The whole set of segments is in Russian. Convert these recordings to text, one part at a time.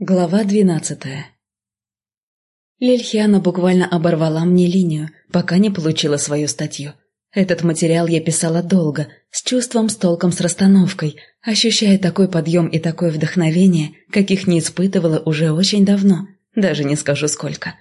Глава двенадцатая Лильхиана буквально оборвала мне линию, пока не получила свою статью. Этот материал я писала долго, с чувством, с толком, с расстановкой, ощущая такой подъем и такое вдохновение, каких не испытывала уже очень давно, даже не скажу сколько.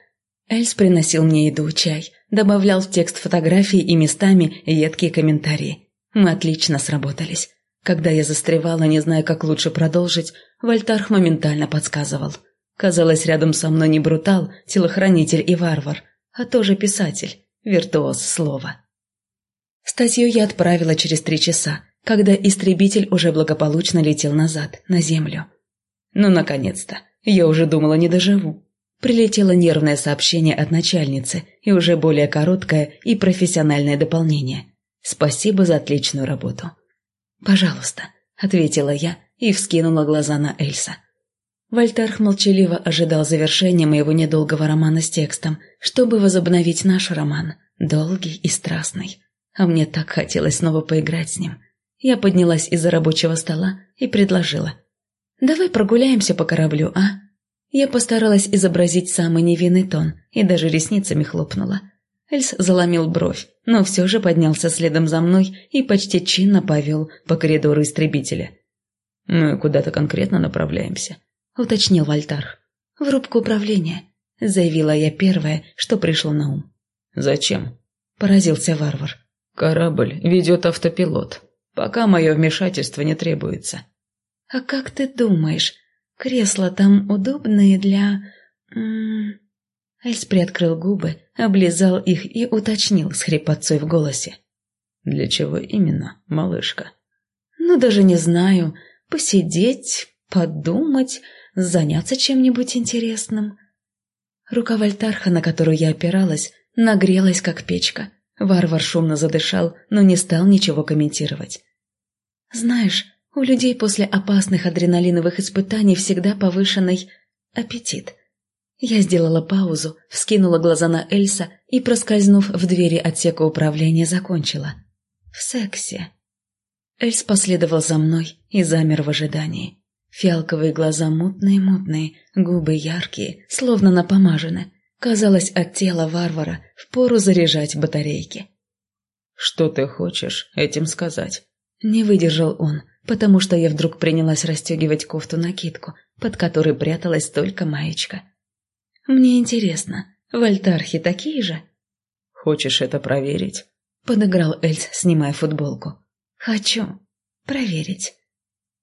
Эльс приносил мне еду, чай, добавлял в текст фотографии и местами едкие комментарии. Мы отлично сработались. Когда я застревала, не зная, как лучше продолжить, Вольтарх моментально подсказывал. Казалось, рядом со мной не брутал, телохранитель и варвар, а тоже писатель, виртуоз слова. Статью я отправила через три часа, когда истребитель уже благополучно летел назад, на землю. Ну, наконец-то, я уже думала, не доживу. Прилетело нервное сообщение от начальницы и уже более короткое и профессиональное дополнение. Спасибо за отличную работу. «Пожалуйста», — ответила я и вскинула глаза на Эльса. Вольтарх молчаливо ожидал завершения моего недолгого романа с текстом, чтобы возобновить наш роман, долгий и страстный. А мне так хотелось снова поиграть с ним. Я поднялась из-за рабочего стола и предложила. «Давай прогуляемся по кораблю, а?» Я постаралась изобразить самый невинный тон и даже ресницами хлопнула. Эльс заломил бровь, но все же поднялся следом за мной и почти чинно повел по коридору истребителя. «Мы куда-то конкретно направляемся», — уточнил Вольтар. «В рубку управления», — заявила я первое, что пришло на ум. «Зачем?» — поразился варвар. «Корабль ведет автопилот. Пока мое вмешательство не требуется». «А как ты думаешь, кресла там удобные для...» м -м, Эльс приоткрыл губы, облизал их и уточнил с хрипотцой в голосе. «Для чего именно, малышка?» «Ну, даже не знаю. Посидеть, подумать, заняться чем-нибудь интересным». Рука Вольтарха, на которую я опиралась, нагрелась, как печка. Варвар шумно задышал, но не стал ничего комментировать. «Знаешь, у людей после опасных адреналиновых испытаний всегда повышенный аппетит». Я сделала паузу, вскинула глаза на Эльса и, проскользнув в двери отсека управления, закончила. «В сексе». Эльс последовал за мной и замер в ожидании. Фиалковые глаза мутные-мутные, губы яркие, словно напомажены. Казалось, от тела варвара впору заряжать батарейки. «Что ты хочешь этим сказать?» Не выдержал он, потому что я вдруг принялась расстегивать кофту-накидку, под которой пряталась только маечка. Мне интересно, вольтархи такие же? Хочешь это проверить? Подыграл Эльс, снимая футболку. Хочу. Проверить.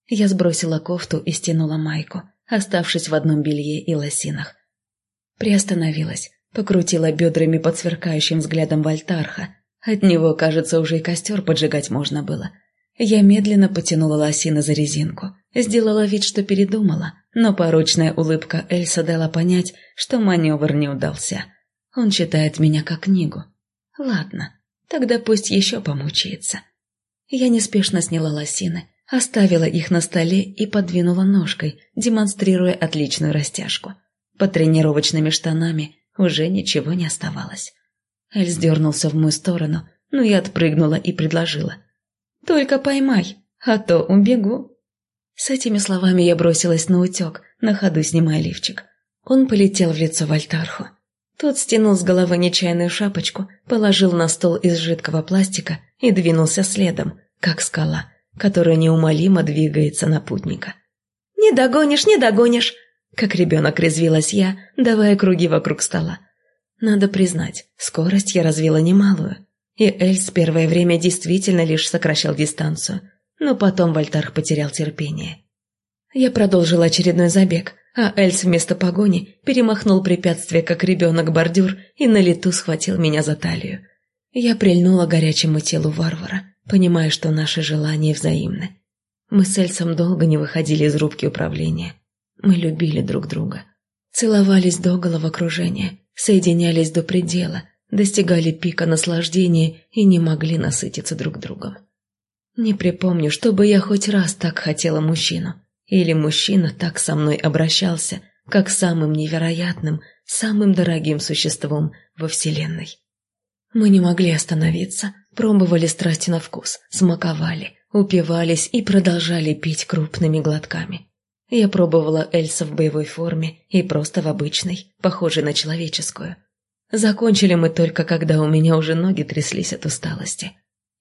Я сбросила кофту и стянула майку, оставшись в одном белье и лосинах. Приостановилась, покрутила бедрами под сверкающим взглядом Вольтарха. От него, кажется, уже и костер поджигать можно было. Я медленно потянула лосины за резинку, сделала вид, что передумала, но порочная улыбка Эльса дала понять, что маневр не удался. Он читает меня как книгу. Ладно, тогда пусть еще помучается. Я неспешно сняла лосины, оставила их на столе и подвинула ножкой, демонстрируя отличную растяжку. Под тренировочными штанами уже ничего не оставалось. Эльс дернулся в мою сторону, но я отпрыгнула и предложила. «Только поймай, а то убегу». С этими словами я бросилась на утек, на ходу снимая лифчик. Он полетел в лицо Вольтарху. Тот стянул с головы нечаянную шапочку, положил на стол из жидкого пластика и двинулся следом, как скала, которая неумолимо двигается на путника. «Не догонишь, не догонишь!» Как ребенок резвилась я, давая круги вокруг стола. Надо признать, скорость я развила немалую. И Эльс первое время действительно лишь сокращал дистанцию – но потом Вольтарх потерял терпение. Я продолжил очередной забег, а Эльс вместо погони перемахнул препятствие, как ребенок бордюр, и на лету схватил меня за талию. Я прильнула горячему телу варвара, понимая, что наши желания взаимны. Мы с Эльсом долго не выходили из рубки управления. Мы любили друг друга. Целовались до головокружения, соединялись до предела, достигали пика наслаждения и не могли насытиться друг другом. Не припомню, чтобы я хоть раз так хотела мужчину. Или мужчина так со мной обращался, как самым невероятным, самым дорогим существом во Вселенной. Мы не могли остановиться, пробовали страсти на вкус, смаковали, упивались и продолжали пить крупными глотками. Я пробовала Эльса в боевой форме и просто в обычной, похожей на человеческую. Закончили мы только, когда у меня уже ноги тряслись от усталости.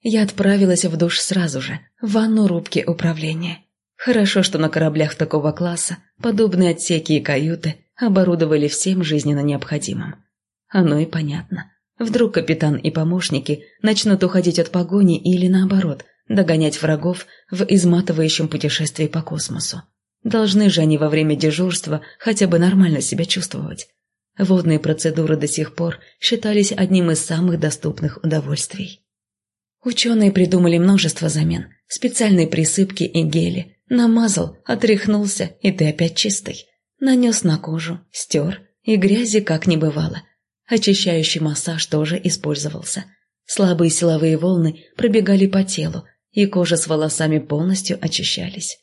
Я отправилась в душ сразу же, в ванну рубки управления. Хорошо, что на кораблях такого класса подобные отсеки и каюты оборудовали всем жизненно необходимым. Оно и понятно. Вдруг капитан и помощники начнут уходить от погони или, наоборот, догонять врагов в изматывающем путешествии по космосу. Должны же они во время дежурства хотя бы нормально себя чувствовать. Водные процедуры до сих пор считались одним из самых доступных удовольствий. Ученые придумали множество замен, специальные присыпки и гели. Намазал, отряхнулся, и ты опять чистый. Нанес на кожу, стер, и грязи как не бывало. Очищающий массаж тоже использовался. Слабые силовые волны пробегали по телу, и кожа с волосами полностью очищались.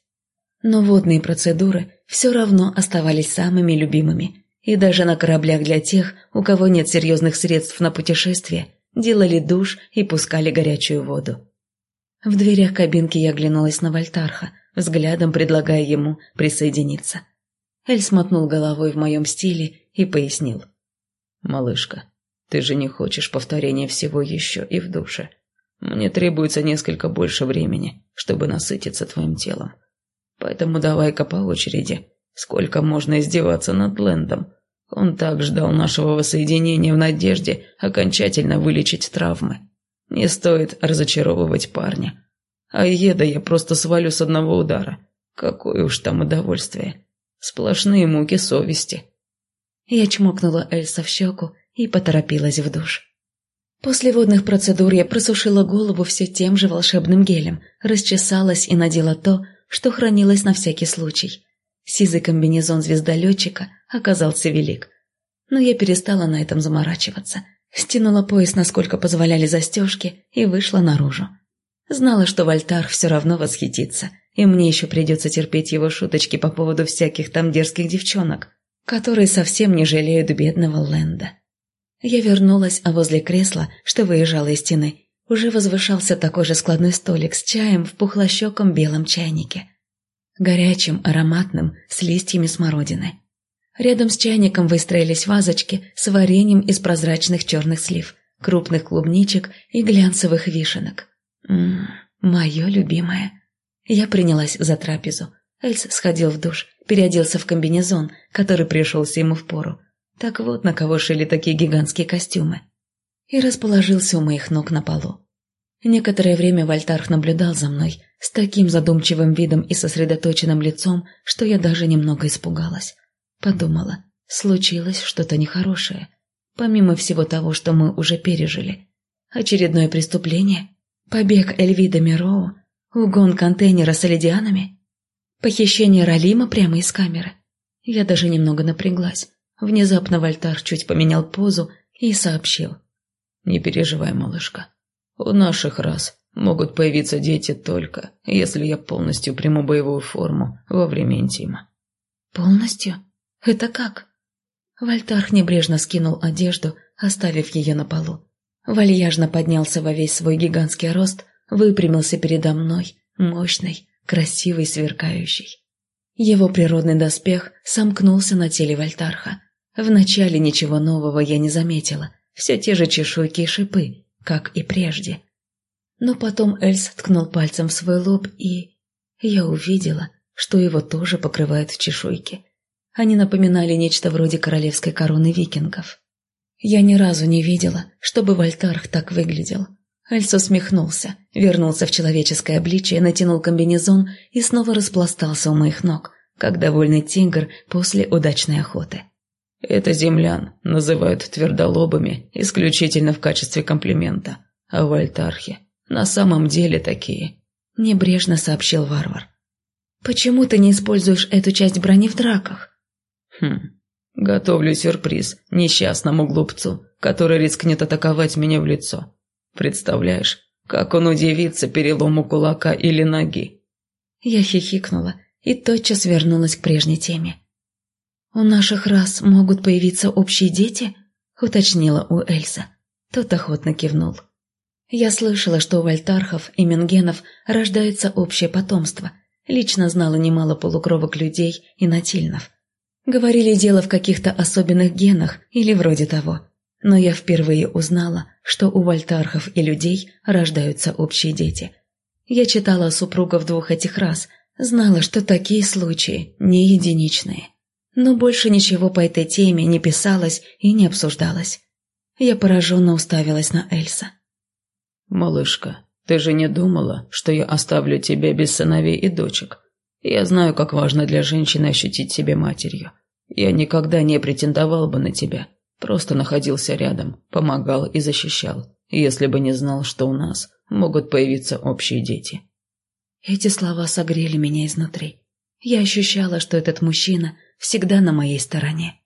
Но водные процедуры все равно оставались самыми любимыми, и даже на кораблях для тех, у кого нет серьезных средств на путешествие, делали душ и пускали горячую воду. В дверях кабинки я оглянулась на Вольтарха, взглядом предлагая ему присоединиться. Эль смотнул головой в моем стиле и пояснил. «Малышка, ты же не хочешь повторения всего еще и в душе. Мне требуется несколько больше времени, чтобы насытиться твоим телом. Поэтому давай-ка по очереди. Сколько можно издеваться над Лэндом? Он так ждал нашего воссоединения в надежде окончательно вылечить травмы. Не стоит разочаровывать парня. А еда я просто свалю с одного удара. Какое уж там удовольствие. Сплошные муки совести. Я чмокнула Эльса в щеку и поторопилась в душ. После водных процедур я просушила голову все тем же волшебным гелем, расчесалась и надела то, что хранилось на всякий случай. Сизый комбинезон звездолетчика оказался велик. Но я перестала на этом заморачиваться. Стянула пояс, насколько позволяли застежки, и вышла наружу. Знала, что Вольтар все равно восхитится, и мне еще придется терпеть его шуточки по поводу всяких там дерзких девчонок, которые совсем не жалеют бедного Лэнда. Я вернулась, а возле кресла, что выезжало из стены, уже возвышался такой же складной столик с чаем в пухлощеком белом чайнике. Горячим, ароматным, с листьями смородины. Рядом с чайником выстроились вазочки с вареньем из прозрачных черных слив, крупных клубничек и глянцевых вишенок. Ммм, мое любимое. Я принялась за трапезу. Эльс сходил в душ, переоделся в комбинезон, который пришелся ему в пору. Так вот, на кого шили такие гигантские костюмы и расположился у моих ног на полу. Некоторое время Вольтарх наблюдал за мной с таким задумчивым видом и сосредоточенным лицом, что я даже немного испугалась. Подумала, случилось что-то нехорошее, помимо всего того, что мы уже пережили. Очередное преступление? Побег Эльвида Мироу? Угон контейнера с оледианами? Похищение Ралима прямо из камеры? Я даже немного напряглась. Внезапно Вольтар чуть поменял позу и сообщил. Не переживай, малышка. У наших рас могут появиться дети только, если я полностью приму боевую форму во время интима. Полностью? Это как? Вольтарх небрежно скинул одежду, оставив ее на полу. Вальяжно поднялся во весь свой гигантский рост, выпрямился передо мной, мощный, красивый, сверкающий. Его природный доспех сомкнулся на теле Вольтарха. Вначале ничего нового я не заметила, все те же чешуйки и шипы, как и прежде. Но потом Эльс ткнул пальцем в свой лоб, и... Я увидела, что его тоже покрывают чешуйки. Они напоминали нечто вроде королевской короны викингов. Я ни разу не видела, чтобы Вольтарх так выглядел. Эльс усмехнулся, вернулся в человеческое обличие, натянул комбинезон и снова распластался у моих ног, как довольный тигр после удачной охоты. Это землян называют твердолобыми исключительно в качестве комплимента, а вольтархи на самом деле такие. Небрежно сообщил варвар. Почему ты не используешь эту часть брони в драках? Хм, готовлю сюрприз несчастному глупцу, который рискнет атаковать меня в лицо. Представляешь, как он удивится перелому кулака или ноги? Я хихикнула и тотчас вернулась к прежней теме. «У наших рас могут появиться общие дети?» — уточнила у Эльза. Тот охотно кивнул. «Я слышала, что у вольтархов и менгенов рождается общее потомство. Лично знала немало полукровок людей и натильнов. Говорили дело в каких-то особенных генах или вроде того. Но я впервые узнала, что у вольтархов и людей рождаются общие дети. Я читала о супругов двух этих рас, знала, что такие случаи не единичные. Но больше ничего по этой теме не писалось и не обсуждалось. Я пораженно уставилась на Эльса. «Малышка, ты же не думала, что я оставлю тебя без сыновей и дочек? Я знаю, как важно для женщины ощутить себя матерью. Я никогда не претендовал бы на тебя, просто находился рядом, помогал и защищал, если бы не знал, что у нас могут появиться общие дети». Эти слова согрели меня изнутри. Я ощущала, что этот мужчина всегда на моей стороне.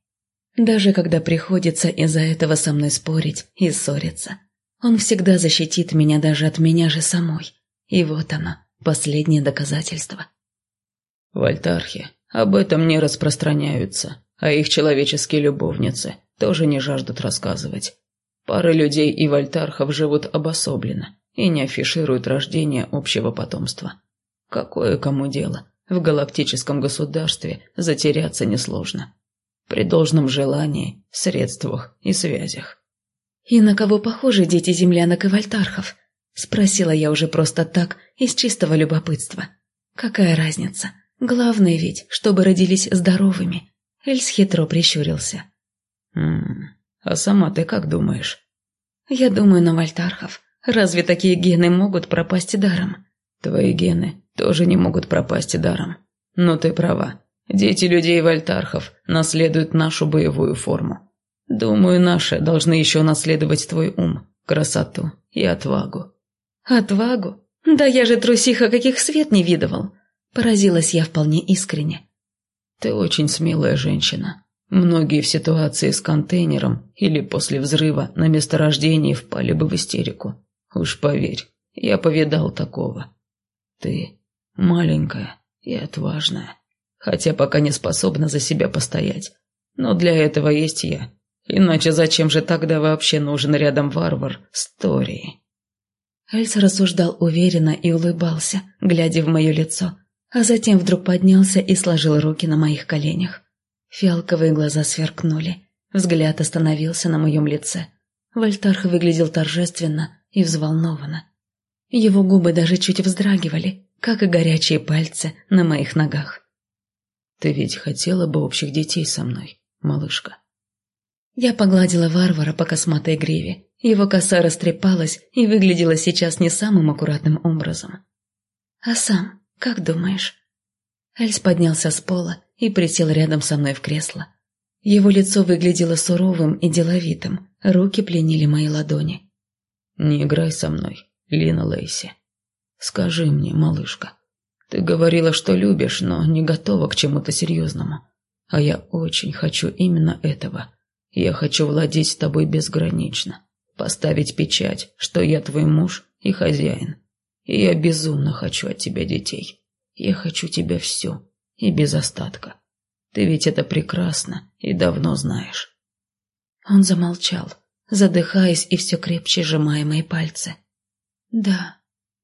Даже когда приходится из-за этого со мной спорить и ссориться. Он всегда защитит меня даже от меня же самой. И вот оно, последнее доказательство. Вольтархи об этом не распространяются, а их человеческие любовницы тоже не жаждут рассказывать. Пары людей и вольтархов живут обособленно и не афишируют рождение общего потомства. Какое кому дело? В галактическом государстве затеряться несложно. При должном желании, средствах и связях. «И на кого похожи дети землянок и вольтархов?» – спросила я уже просто так, из чистого любопытства. «Какая разница? Главное ведь, чтобы родились здоровыми». Эльс хитро прищурился. «М а сама ты как думаешь?» «Я думаю на вольтархов. Разве такие гены могут пропасть даром?» «Твои гены тоже не могут пропасть даром. Но ты права. Дети людей вольтархов наследуют нашу боевую форму. Думаю, наши должны еще наследовать твой ум, красоту и отвагу. Отвагу? Да я же трусиха, каких свет не видывал. Поразилась я вполне искренне. Ты очень смелая женщина. Многие в ситуации с контейнером или после взрыва на месторождении впали бы в истерику. Уж поверь, я повидал такого. Ты маленькая и отважная, хотя пока не способна за себя постоять. Но для этого есть я, Иначе зачем же тогда вообще нужен рядом варвар с Торией? Эльс рассуждал уверенно и улыбался, глядя в мое лицо, а затем вдруг поднялся и сложил руки на моих коленях. Фиалковые глаза сверкнули, взгляд остановился на моем лице. Вольтарх выглядел торжественно и взволнованно. Его губы даже чуть вздрагивали, как и горячие пальцы на моих ногах. «Ты ведь хотела бы общих детей со мной, малышка?» Я погладила варвара по косматой гриве. Его коса растрепалась и выглядела сейчас не самым аккуратным образом. «А сам, как думаешь?» Эльс поднялся с пола и присел рядом со мной в кресло. Его лицо выглядело суровым и деловитым, руки пленили мои ладони. «Не играй со мной, Лина Лейси. Скажи мне, малышка, ты говорила, что любишь, но не готова к чему-то серьезному. А я очень хочу именно этого. Я хочу владеть тобой безгранично, поставить печать, что я твой муж и хозяин. И я безумно хочу от тебя детей. Я хочу тебя все и без остатка. Ты ведь это прекрасно и давно знаешь». Он замолчал, задыхаясь и все крепче сжимая мои пальцы. «Да», —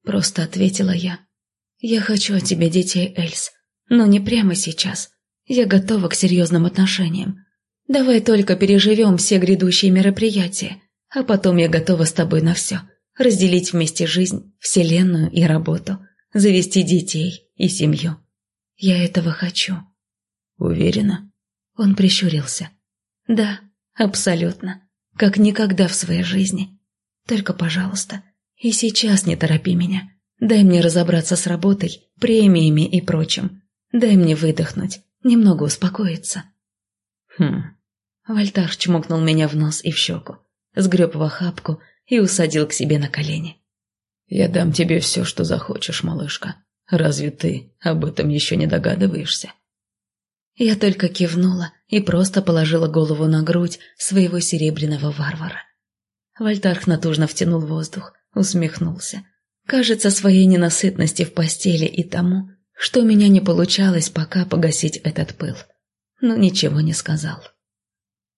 просто ответила я. «Я хочу от тебя детей, Эльс, но не прямо сейчас. Я готова к серьезным отношениям. Давай только переживем все грядущие мероприятия, а потом я готова с тобой на все. Разделить вместе жизнь, вселенную и работу, завести детей и семью. Я этого хочу. Уверена? Он прищурился. Да, абсолютно. Как никогда в своей жизни. Только, пожалуйста, и сейчас не торопи меня. Дай мне разобраться с работой, премиями и прочим. Дай мне выдохнуть, немного успокоиться. Хм, Вольтар чмокнул меня в нос и в щеку, сгреб в охапку и усадил к себе на колени. «Я дам тебе все, что захочешь, малышка. Разве ты об этом еще не догадываешься?» Я только кивнула и просто положила голову на грудь своего серебряного варвара. Вольтарх натужно втянул воздух, усмехнулся. Кажется, своей ненасытности в постели и тому, что у меня не получалось пока погасить этот пыл. Но ничего не сказал.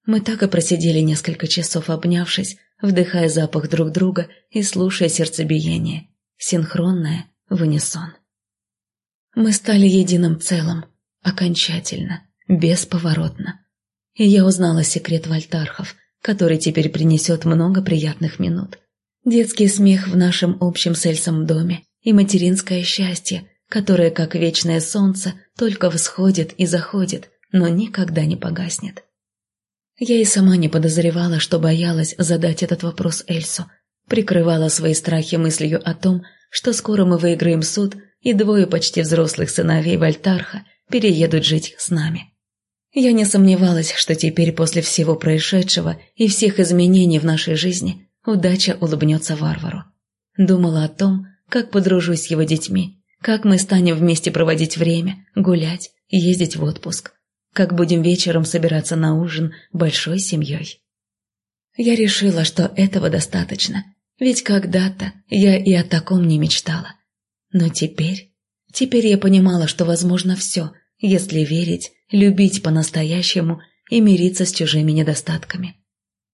Мы так и просидели несколько часов, обнявшись, вдыхая запах друг друга и слушая сердцебиение, синхронное в унисон. Мы стали единым целым, окончательно, бесповоротно. И я узнала секрет вольтархов, который теперь принесет много приятных минут. Детский смех в нашем общем с Эльсом доме и материнское счастье, которое, как вечное солнце, только всходит и заходит, но никогда не погаснет. Я и сама не подозревала, что боялась задать этот вопрос Эльсу. Прикрывала свои страхи мыслью о том, что скоро мы выиграем суд, и двое почти взрослых сыновей Вольтарха переедут жить с нами. Я не сомневалась, что теперь после всего происшедшего и всех изменений в нашей жизни удача улыбнется варвару. Думала о том, как подружусь с его детьми, как мы станем вместе проводить время, гулять, ездить в отпуск, как будем вечером собираться на ужин большой семьей. Я решила, что этого достаточно, ведь когда-то я и о таком не мечтала. Но теперь, теперь я понимала, что возможно все, если верить, любить по-настоящему и мириться с чужими недостатками.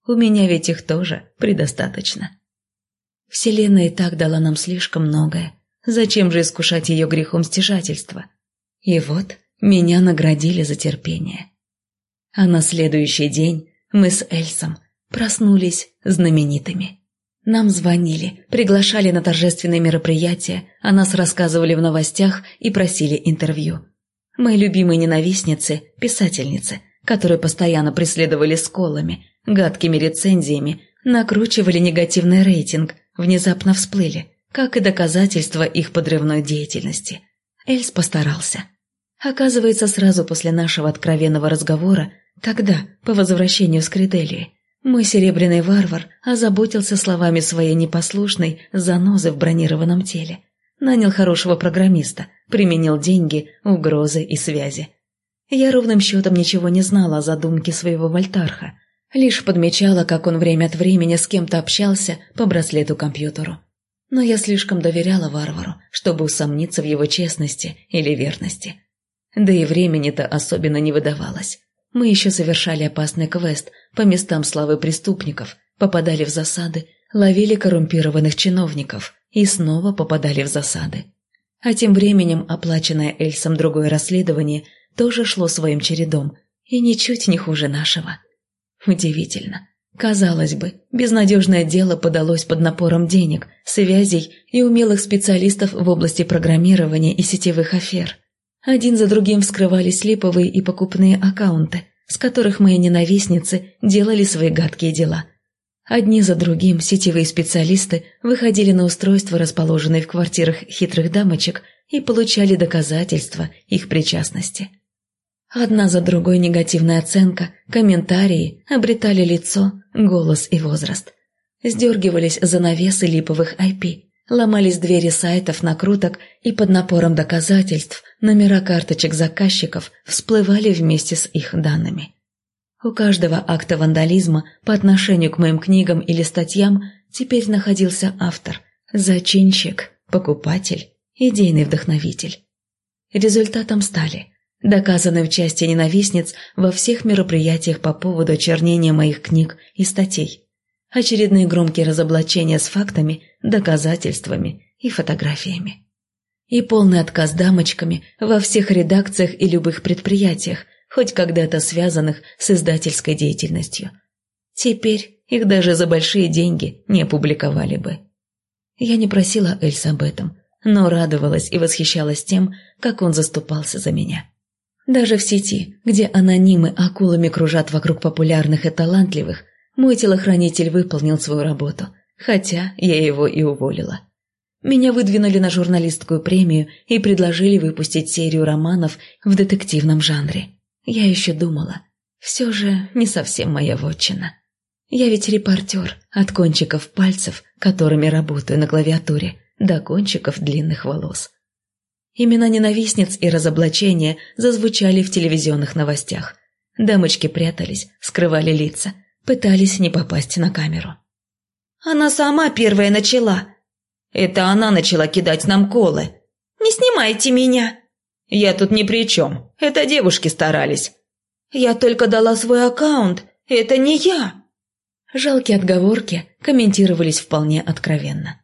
У меня ведь их тоже предостаточно. Вселенная и так дала нам слишком многое. Зачем же искушать ее грехом стяжательства? И вот меня наградили за терпение. А на следующий день мы с Эльсом проснулись знаменитыми. Нам звонили, приглашали на торжественные мероприятия, о нас рассказывали в новостях и просили интервью. Мои любимые ненавистницы, писательницы, которые постоянно преследовали сколами, гадкими рецензиями, накручивали негативный рейтинг, внезапно всплыли, как и доказательства их подрывной деятельности. Эльс постарался. Оказывается, сразу после нашего откровенного разговора, тогда, по возвращению с Криделии, мой серебряный варвар озаботился словами своей непослушной занозы в бронированном теле. Нанял хорошего программиста, применил деньги, угрозы и связи. Я ровным счетом ничего не знала о задумке своего вольтарха, лишь подмечала, как он время от времени с кем-то общался по браслету-компьютеру. Но я слишком доверяла варвару, чтобы усомниться в его честности или верности. Да и времени-то особенно не выдавалось. Мы еще совершали опасный квест по местам славы преступников, попадали в засады, ловили коррумпированных чиновников и снова попадали в засады. А тем временем оплаченное Эльсом другое расследование тоже шло своим чередом, и ничуть не хуже нашего. Удивительно. Казалось бы, безнадежное дело подалось под напором денег, связей и умелых специалистов в области программирования и сетевых афер. Один за другим вскрывались липовые и покупные аккаунты, с которых мои ненавистницы делали свои гадкие дела. Одни за другим сетевые специалисты выходили на устройства, расположенные в квартирах хитрых дамочек, и получали доказательства их причастности. Одна за другой негативная оценка, комментарии обретали лицо, голос и возраст. Сдергивались занавесы липовых IP, ломались двери сайтов накруток и под напором доказательств номера карточек заказчиков всплывали вместе с их данными. У каждого акта вандализма по отношению к моим книгам или статьям теперь находился автор, зачинщик, покупатель, идейный вдохновитель. Результатом стали – доказаны в части ненавистниц во всех мероприятиях по поводу очернения моих книг и статей. Очередные громкие разоблачения с фактами, доказательствами и фотографиями. И полный отказ дамочками во всех редакциях и любых предприятиях, хоть когда-то связанных с издательской деятельностью. Теперь их даже за большие деньги не опубликовали бы. Я не просила Эльса об этом, но радовалась и восхищалась тем, как он заступался за меня. Даже в сети, где анонимы акулами кружат вокруг популярных и талантливых, мой телохранитель выполнил свою работу, хотя я его и уволила. Меня выдвинули на журналистскую премию и предложили выпустить серию романов в детективном жанре. Я еще думала, все же не совсем моя вотчина. Я ведь репортер от кончиков пальцев, которыми работаю на клавиатуре, до кончиков длинных волос. Имена ненавистниц и разоблачения зазвучали в телевизионных новостях. Дамочки прятались, скрывали лица, пытались не попасть на камеру. «Она сама первая начала!» «Это она начала кидать нам колы!» «Не снимайте меня!» «Я тут ни при чем, это девушки старались!» «Я только дала свой аккаунт, это не я!» Жалкие отговорки комментировались вполне откровенно.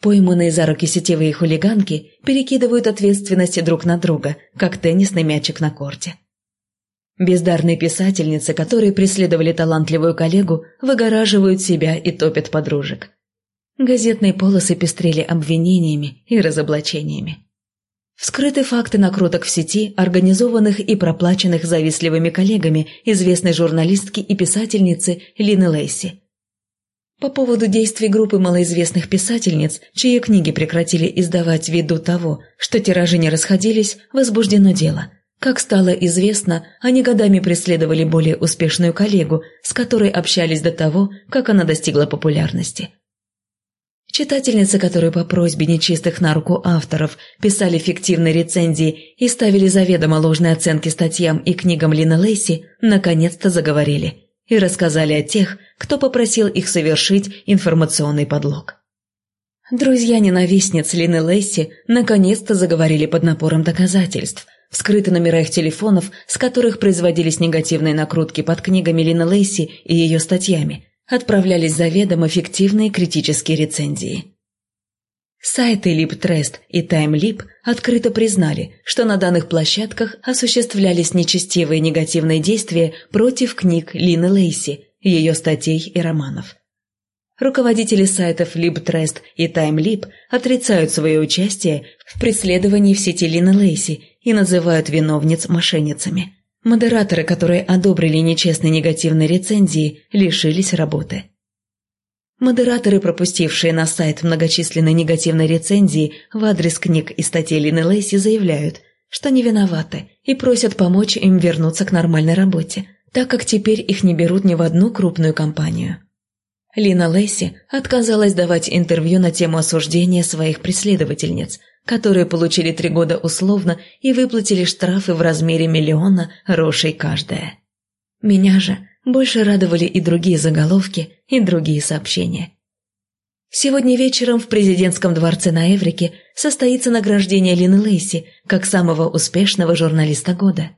Пойманные за руки сетевые хулиганки перекидывают ответственности друг на друга, как теннисный мячик на корте. Бездарные писательницы, которые преследовали талантливую коллегу, выгораживают себя и топят подружек. Газетные полосы пестрели обвинениями и разоблачениями. Вскрыты факты накруток в сети, организованных и проплаченных завистливыми коллегами известной журналистки и писательницы Лины Лейси. По поводу действий группы малоизвестных писательниц, чьи книги прекратили издавать ввиду того, что тиражи не расходились, возбуждено дело – как стало известно, они годами преследовали более успешную коллегу, с которой общались до того, как она достигла популярности. Читательницы, которые по просьбе нечистых на руку авторов писали фиктивные рецензии и ставили заведомо ложные оценки статьям и книгам Лины Лейси, наконец-то заговорили и рассказали о тех, кто попросил их совершить информационный подлог. Друзья ненавистниц Лины Лейси наконец-то заговорили под напором доказательств – Вскрыты номера их телефонов, с которых производились негативные накрутки под книгами Лины Лейси и ее статьями. Отправлялись заведомо фиктивные критические рецензии. Сайты LibTrest и TimeLib открыто признали, что на данных площадках осуществлялись нечестивые негативные действия против книг Лины Лейси, ее статей и романов. Руководители сайтов LibTrest и TimeLib отрицают свое участие в преследовании в сети Лины Лейси и называют виновниц мошенницами. Модераторы, которые одобрили нечестные негативные рецензии, лишились работы. Модераторы, пропустившие на сайт многочисленные негативные рецензии в адрес книг и статей Лины Лейси, заявляют, что не виноваты и просят помочь им вернуться к нормальной работе, так как теперь их не берут ни в одну крупную компанию. Лина Лейси отказалась давать интервью на тему осуждения своих преследовательниц, которые получили три года условно и выплатили штрафы в размере миллиона рошей каждая. Меня же больше радовали и другие заголовки, и другие сообщения. Сегодня вечером в президентском дворце на Эврике состоится награждение Лины Лейси как самого успешного журналиста года.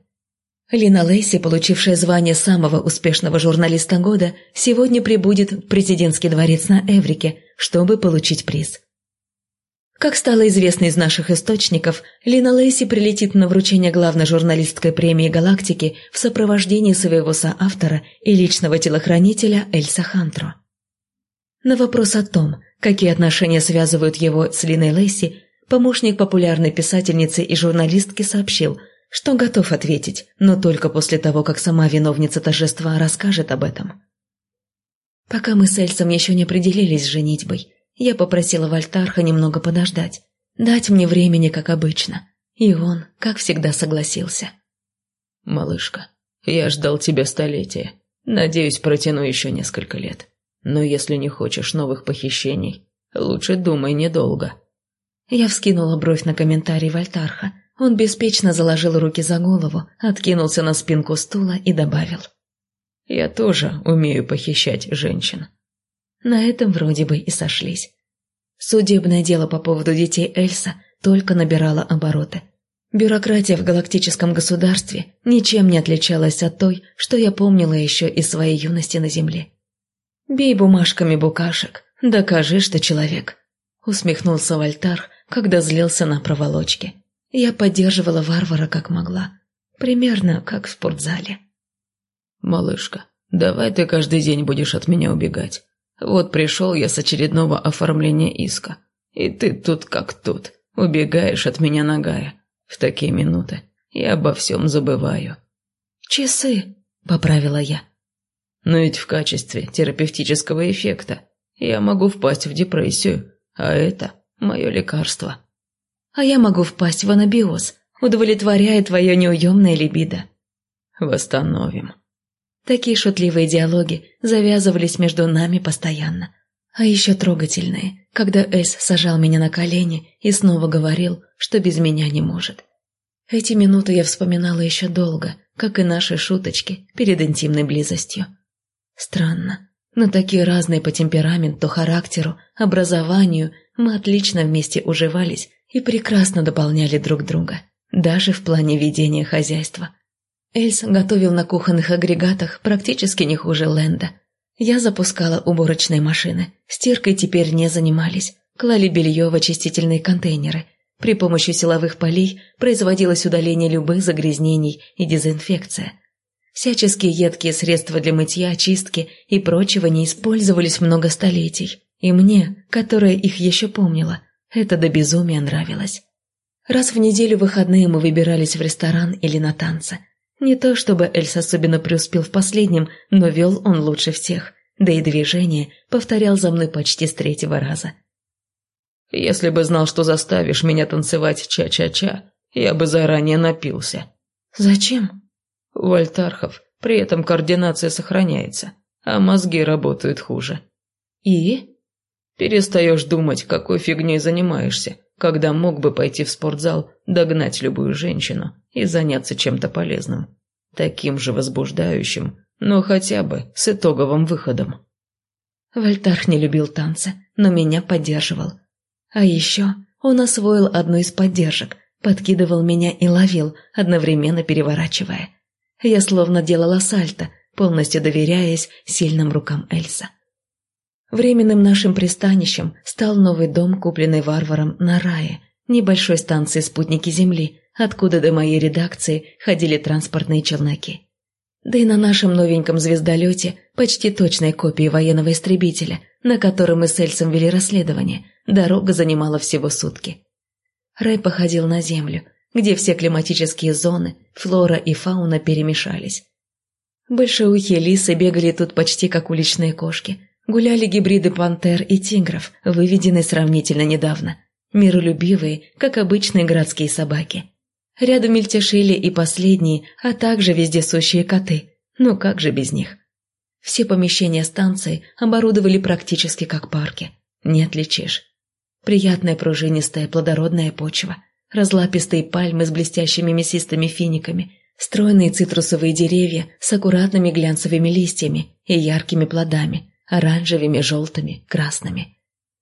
Лина Лейси, получившая звание самого успешного журналиста года, сегодня прибудет в президентский дворец на Эврике, чтобы получить приз. Как стало известно из наших источников, Лина Лейси прилетит на вручение главной журналистской премии «Галактики» в сопровождении своего соавтора и личного телохранителя Эльса Хантро. На вопрос о том, какие отношения связывают его с Линой Лейси, помощник популярной писательницы и журналистки сообщил, что готов ответить, но только после того, как сама виновница торжества расскажет об этом. Пока мы с Эльсом еще не определились с женитьбой, я попросила Вольтарха немного подождать, дать мне времени, как обычно. И он, как всегда, согласился. «Малышка, я ждал тебя столетия. Надеюсь, протяну еще несколько лет. Но если не хочешь новых похищений, лучше думай недолго». Я вскинула бровь на комментарий Вольтарха. Он беспечно заложил руки за голову, откинулся на спинку стула и добавил. «Я тоже умею похищать женщин». На этом вроде бы и сошлись. Судебное дело по поводу детей Эльса только набирало обороты. Бюрократия в галактическом государстве ничем не отличалась от той, что я помнила еще из своей юности на Земле. «Бей бумажками букашек, докажи, что человек», — усмехнулся Вольтар, когда злился на проволочке. Я поддерживала варвара как могла, примерно как в спортзале. «Малышка, давай ты каждый день будешь от меня убегать. Вот пришел я с очередного оформления иска. И ты тут как тут, убегаешь от меня нагая. В такие минуты я обо всем забываю. «Часы», — поправила я. Но ведь в качестве терапевтического эффекта я могу впасть в депрессию, а это мое лекарство. А я могу впасть в анабиоз, удовлетворяя твое неуемное либидо. Восстановим. Такие шутливые диалоги завязывались между нами постоянно. А еще трогательные, когда Эс сажал меня на колени и снова говорил, что без меня не может. Эти минуты я вспоминала еще долго, как и наши шуточки перед интимной близостью. Странно, но такие разные по темпераменту, характеру, образованию мы отлично вместе уживались и прекрасно дополняли друг друга, даже в плане ведения хозяйства – Эльс готовил на кухонных агрегатах практически не хуже Лэнда. Я запускала уборочные машины, стиркой теперь не занимались. клали белье в очистительные контейнеры. При помощи силовых полей производилось удаление любых загрязнений и дезинфекция. Всяческие едкие средства для мытья, очистки и прочего не использовались много столетий. И мне, которая их еще помнила, это до безумия нравилось. Раз в неделю выходные мы выбирались в ресторан или на танцы. Не то чтобы Эльс особенно преуспел в последнем, но вел он лучше всех, да и движение повторял за мной почти с третьего раза. «Если бы знал, что заставишь меня танцевать ча-ча-ча, я бы заранее напился». «Зачем?» У альтархов при этом координация сохраняется, а мозги работают хуже. И? Перестаешь думать, какой фигней занимаешься, когда мог бы пойти в спортзал, догнать любую женщину и заняться чем-то полезным. Таким же возбуждающим, но хотя бы с итоговым выходом. Вольтарх не любил танцы, но меня поддерживал. А еще он освоил одну из поддержек, подкидывал меня и ловил, одновременно переворачивая. Я словно делала сальто, полностью доверяясь сильным рукам Эльса. Временным нашим пристанищем стал новый дом, купленный варваром на Рае, небольшой станции спутники Земли, откуда до моей редакции ходили транспортные челноки. Да и на нашем новеньком звездолете, почти точной копии военного истребителя, на котором мы с Эльсом вели расследование, дорога занимала всего сутки. Рай походил на Землю, где все климатические зоны, флора и фауна перемешались. Большеухие лисы бегали тут почти как уличные кошки. Гуляли гибриды пантер и тигров, выведенные сравнительно недавно. Миролюбивые, как обычные городские собаки. Рядом мельтешили и последние, а также вездесущие коты. Ну как же без них? Все помещения станции оборудовали практически как парки. Не отличишь. Приятная пружинистая плодородная почва – разлапистые пальмы с блестящими мясистыми финиками, стройные цитрусовые деревья с аккуратными глянцевыми листьями и яркими плодами, оранжевыми, желтыми, красными.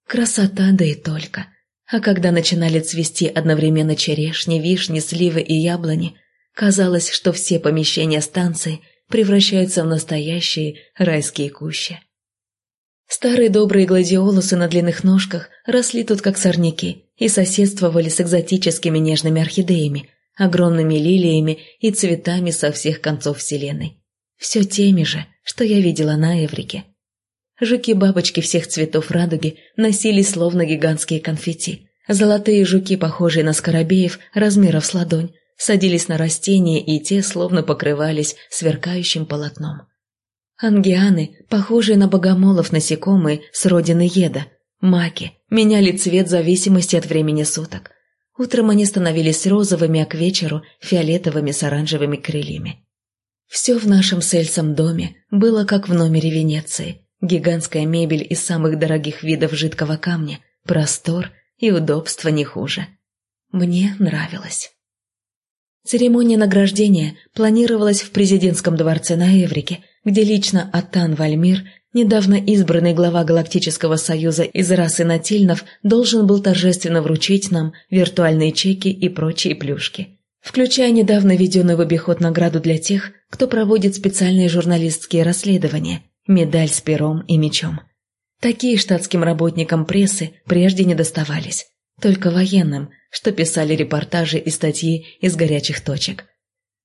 Красота, да и только. А когда начинали цвести одновременно черешни, вишни, сливы и яблони, казалось, что все помещения станции превращаются в настоящие райские кущи. Старые добрые гладиолусы на длинных ножках росли тут как сорняки и соседствовали с экзотическими нежными орхидеями, огромными лилиями и цветами со всех концов вселенной. Все теми же, что я видела на Эврике. Жуки-бабочки всех цветов радуги носились словно гигантские конфетти. Золотые жуки, похожие на скоробеев, размеров с ладонь, садились на растения, и те словно покрывались сверкающим полотном. Ангианы, похожие на богомолов насекомые с родины еда, маки, меняли цвет в зависимости от времени суток. Утром они становились розовыми, а к вечеру – фиолетовыми с оранжевыми крыльями. Все в нашем сельсом доме было как в номере Венеции. Гигантская мебель из самых дорогих видов жидкого камня, простор и удобство не хуже. Мне нравилось. Церемония награждения планировалась в президентском дворце на Эврике – где лично Атан Вальмир, недавно избранный глава Галактического Союза из расы Натильнов, должен был торжественно вручить нам виртуальные чеки и прочие плюшки. Включая недавно введенную в обиход награду для тех, кто проводит специальные журналистские расследования, медаль с пером и мечом. Такие штатским работникам прессы прежде не доставались, только военным, что писали репортажи и статьи из горячих точек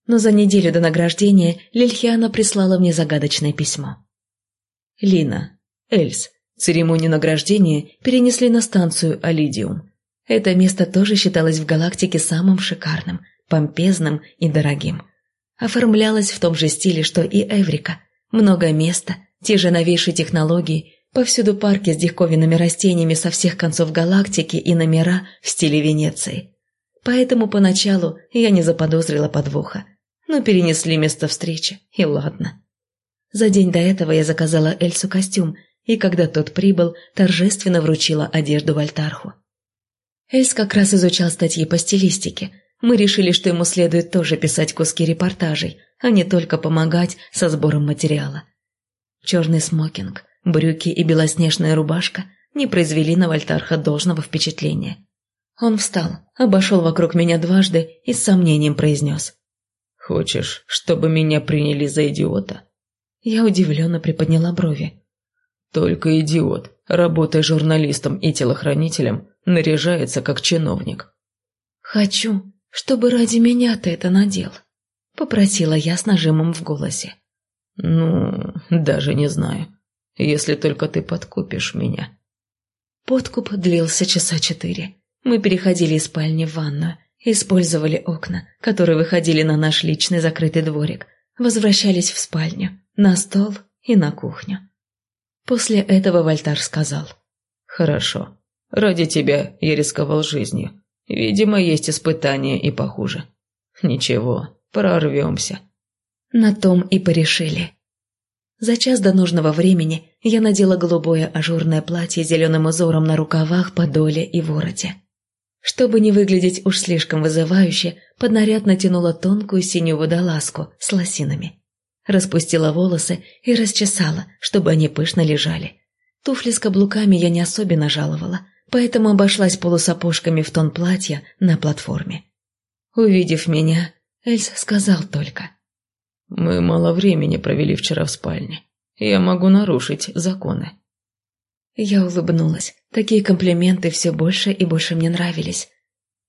но за неделю до награждения Лильхиана прислала мне загадочное письмо. «Лина, Эльс, церемонию награждения перенесли на станцию Алидиум. Это место тоже считалось в галактике самым шикарным, помпезным и дорогим. Оформлялось в том же стиле, что и Эврика. Много места, те же новейшие технологии, повсюду парки с диковинными растениями со всех концов галактики и номера в стиле Венеции. Поэтому поначалу я не заподозрила подвоха но перенесли место встречи, и ладно. За день до этого я заказала Эльсу костюм, и когда тот прибыл, торжественно вручила одежду Вольтарху. Эльс как раз изучал статьи по стилистике. Мы решили, что ему следует тоже писать куски репортажей, а не только помогать со сбором материала. Черный смокинг, брюки и белоснежная рубашка не произвели на Вольтарха должного впечатления. Он встал, обошел вокруг меня дважды и с сомнением произнес. «Хочешь, чтобы меня приняли за идиота?» Я удивленно приподняла брови. «Только идиот работая журналистом и телохранителем, наряжается как чиновник. «Хочу, чтобы ради меня ты это надел», — попросила я с нажимом в голосе. «Ну, даже не знаю, если только ты подкупишь меня». Подкуп длился часа четыре. Мы переходили из спальни в ванную, использовали окна, которые выходили на наш личный закрытый дворик, возвращались в спальню, на стол и на кухню. После этого Вольтар сказал. «Хорошо. Ради тебя я рисковал жизнью. Видимо, есть испытания и похуже. Ничего, прорвемся». На том и порешили. За час до нужного времени я надела голубое ажурное платье с зеленым узором на рукавах, подоле и вороте. Чтобы не выглядеть уж слишком вызывающе, под наряд натянула тонкую синюю водолазку с лосинами. Распустила волосы и расчесала, чтобы они пышно лежали. Туфли с каблуками я не особенно жаловала, поэтому обошлась полусапожками в тон платья на платформе. Увидев меня, Эльс сказал только. «Мы мало времени провели вчера в спальне. Я могу нарушить законы». Я улыбнулась. Такие комплименты все больше и больше мне нравились.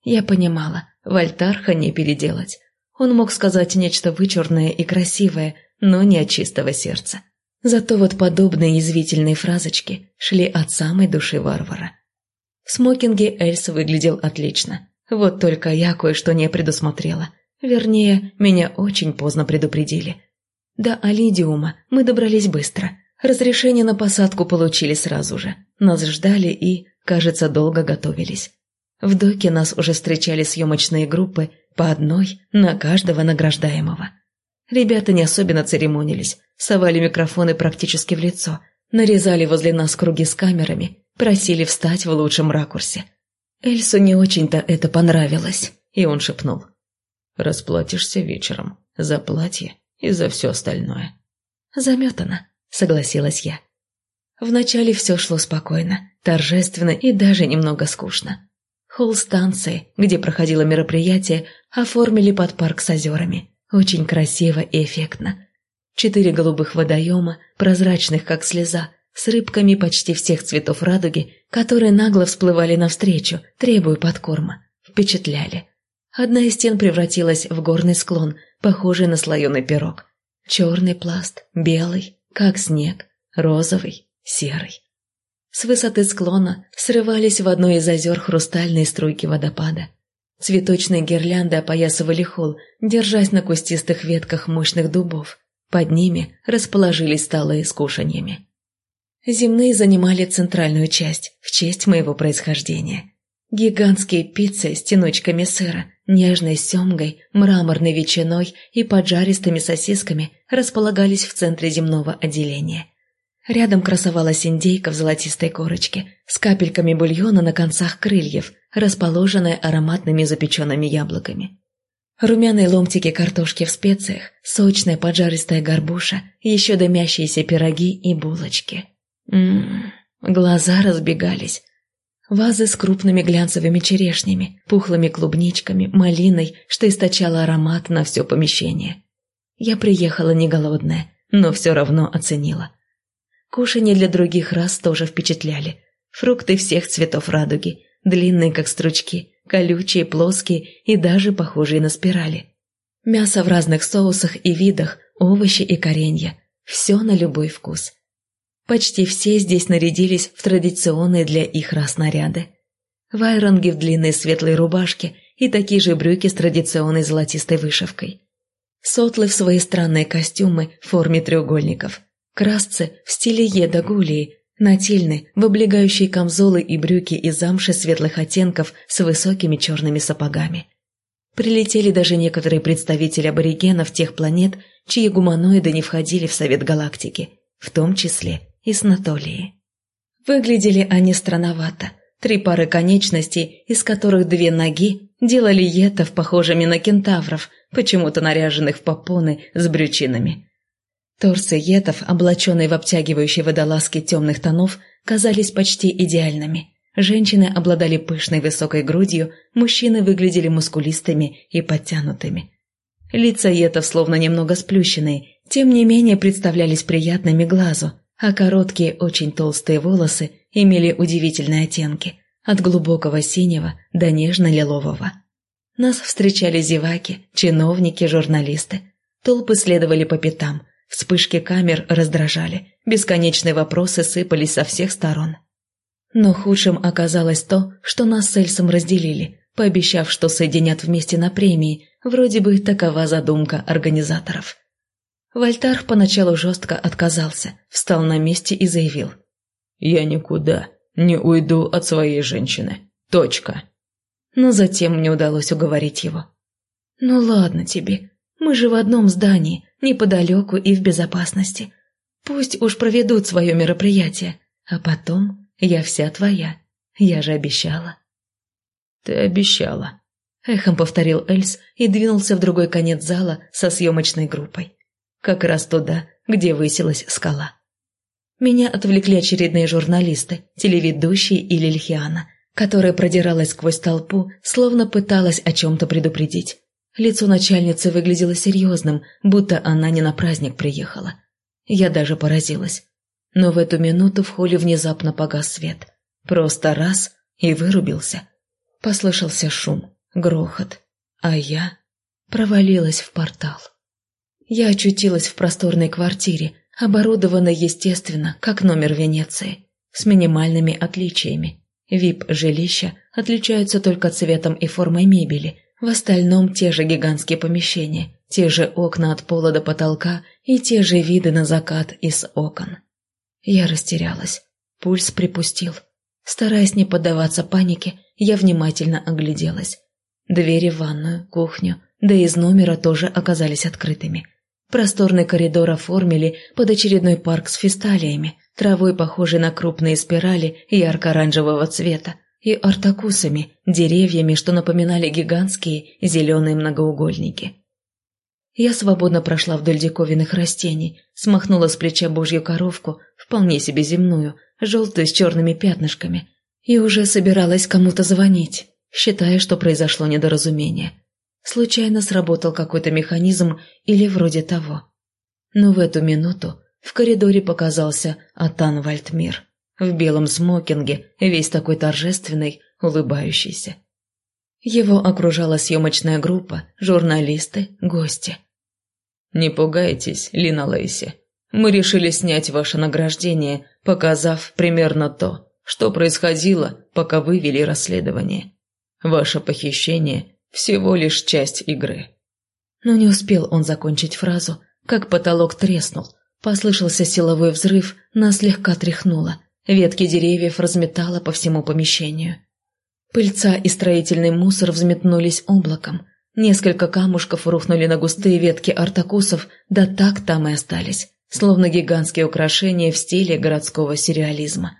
Я понимала, Вольтарха не переделать. Он мог сказать нечто вычурное и красивое, но не от чистого сердца. Зато вот подобные язвительные фразочки шли от самой души варвара. В смокинге Эльс выглядел отлично. Вот только я кое-что не предусмотрела. Вернее, меня очень поздно предупредили. До Алидиума мы добрались быстро – Разрешение на посадку получили сразу же. Нас ждали и, кажется, долго готовились. В доке нас уже встречали съемочные группы, по одной на каждого награждаемого. Ребята не особенно церемонились, совали микрофоны практически в лицо, нарезали возле нас круги с камерами, просили встать в лучшем ракурсе. Эльсу не очень-то это понравилось, и он шепнул. «Расплатишься вечером за платье и за все остальное». Заметано. – согласилась я. Вначале все шло спокойно, торжественно и даже немного скучно. Холл станции, где проходило мероприятие, оформили под парк с озерами. Очень красиво и эффектно. Четыре голубых водоема, прозрачных как слеза, с рыбками почти всех цветов радуги, которые нагло всплывали навстречу, требуя подкорма. Впечатляли. Одна из стен превратилась в горный склон, похожий на слоеный пирог. Черный пласт, белый, как снег, розовый, серый. С высоты склона срывались в одно из озер хрустальные струйки водопада. Цветочные гирлянды опоясывали холл, держась на кустистых ветках мощных дубов. Под ними расположились столы с кушаньями. Земные занимали центральную часть в честь моего происхождения. Гигантские пиццы с тянучками сыра, нежной семгой, мраморной ветчиной и поджаристыми сосисками располагались в центре земного отделения. Рядом красовалась индейка в золотистой корочке с капельками бульона на концах крыльев, расположенная ароматными запеченными яблоками. Румяные ломтики картошки в специях, сочная поджаристая горбуша, еще дымящиеся пироги и булочки. Ммм, глаза разбегались, Вазы с крупными глянцевыми черешнями, пухлыми клубничками, малиной, что источало аромат на все помещение. Я приехала не голодная, но все равно оценила. Кушанья для других раз тоже впечатляли. Фрукты всех цветов радуги, длинные как стручки, колючие, плоские и даже похожие на спирали. Мясо в разных соусах и видах, овощи и коренья. Все на любой вкус. Почти все здесь нарядились в традиционные для их рас наряды. Вайронги в длинной светлой рубашке и такие же брюки с традиционной золотистой вышивкой. Сотлы в свои странные костюмы в форме треугольников. Красцы в стиле еда гулии, Натильны в облегающие камзолы и брюки из замши светлых оттенков с высокими черными сапогами. Прилетели даже некоторые представители аборигенов тех планет, чьи гуманоиды не входили в Совет Галактики, в том числе из Натолии. Выглядели они странновато. Три пары конечностей, из которых две ноги, делали етов похожими на кентавров, почему-то наряженных в попоны с брючинами. Торсы етов, облаченные в обтягивающие водолазки темных тонов, казались почти идеальными. Женщины обладали пышной высокой грудью, мужчины выглядели мускулистыми и подтянутыми. Лица етов словно немного сплющенные, тем не менее представлялись приятными глазу, а короткие, очень толстые волосы имели удивительные оттенки, от глубокого синего до нежно-лилового. Нас встречали зеваки, чиновники, журналисты. Толпы следовали по пятам, вспышки камер раздражали, бесконечные вопросы сыпались со всех сторон. Но худшим оказалось то, что нас с Эльсом разделили, пообещав, что соединят вместе на премии, вроде бы такова задумка организаторов. Вольтарх поначалу жестко отказался, встал на месте и заявил. «Я никуда не уйду от своей женщины. Точка». Но затем мне удалось уговорить его. «Ну ладно тебе, мы же в одном здании, неподалеку и в безопасности. Пусть уж проведут свое мероприятие, а потом я вся твоя. Я же обещала». «Ты обещала», — эхом повторил Эльс и двинулся в другой конец зала со съемочной группой. Как раз туда, где высилась скала. Меня отвлекли очередные журналисты, телеведущие и Лильхиана, которая продиралась сквозь толпу, словно пыталась о чем-то предупредить. Лицо начальницы выглядело серьезным, будто она не на праздник приехала. Я даже поразилась. Но в эту минуту в холле внезапно погас свет. Просто раз — и вырубился. Послышался шум, грохот, а я провалилась в портал. Я очутилась в просторной квартире, оборудованной, естественно, как номер Венеции, с минимальными отличиями. ВИП-жилища отличаются только цветом и формой мебели, в остальном те же гигантские помещения, те же окна от пола до потолка и те же виды на закат из окон. Я растерялась, пульс припустил. Стараясь не поддаваться панике, я внимательно огляделась. Двери в ванную, кухню, да и из номера тоже оказались открытыми. Просторный коридор оформили под очередной парк с фисталиями, травой, похожей на крупные спирали ярко-оранжевого цвета, и артакусами, деревьями, что напоминали гигантские зеленые многоугольники. Я свободно прошла вдоль диковинных растений, смахнула с плеча божью коровку, вполне себе земную, желтую с черными пятнышками, и уже собиралась кому-то звонить, считая, что произошло недоразумение. Случайно сработал какой-то механизм или вроде того. Но в эту минуту в коридоре показался Атан Вальтмир в белом смокинге, весь такой торжественный, улыбающийся. Его окружала съемочная группа, журналисты, гости. «Не пугайтесь, Лина Лейси. Мы решили снять ваше награждение, показав примерно то, что происходило, пока вы вели расследование. Ваше похищение – всего лишь часть игры». Но не успел он закончить фразу, как потолок треснул. Послышался силовой взрыв, нас слегка тряхнуло. Ветки деревьев разметало по всему помещению. Пыльца и строительный мусор взметнулись облаком. Несколько камушков рухнули на густые ветки артакусов, да так там и остались, словно гигантские украшения в стиле городского сюрреализма.